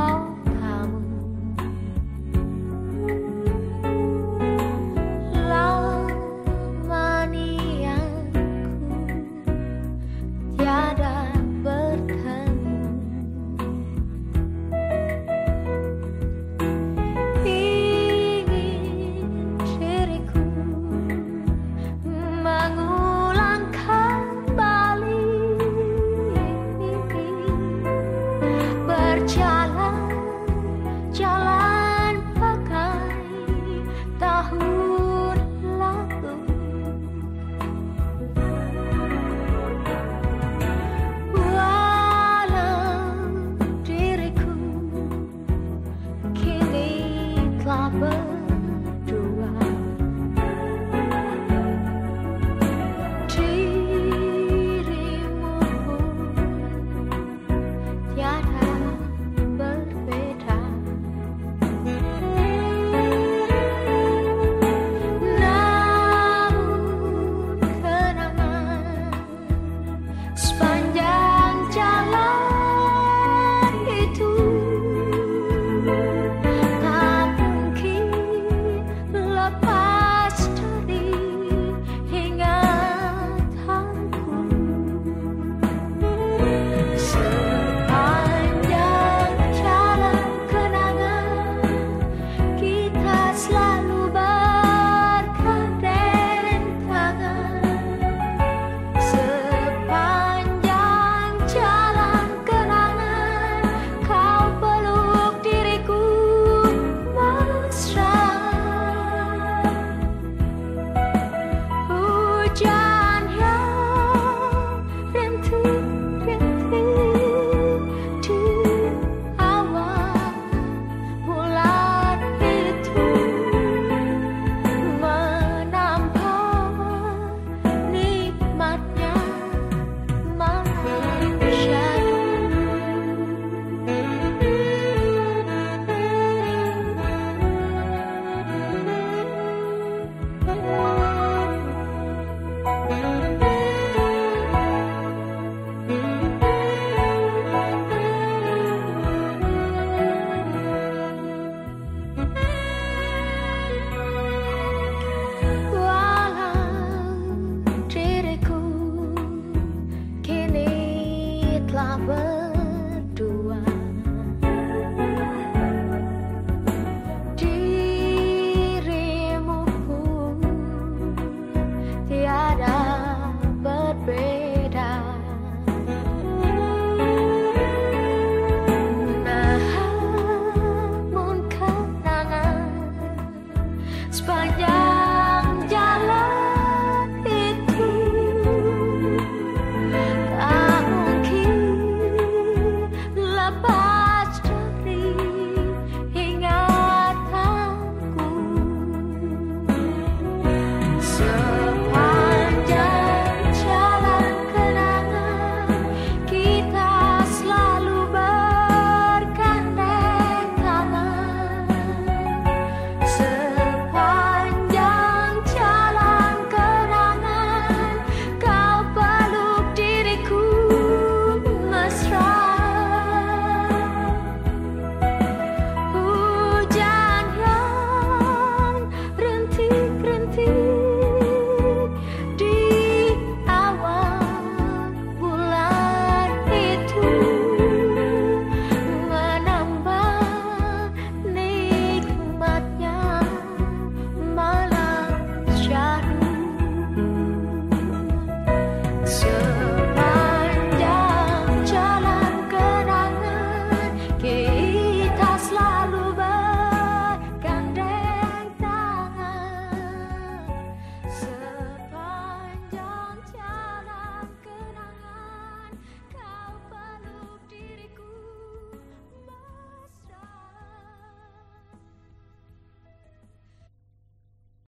Oh. Apa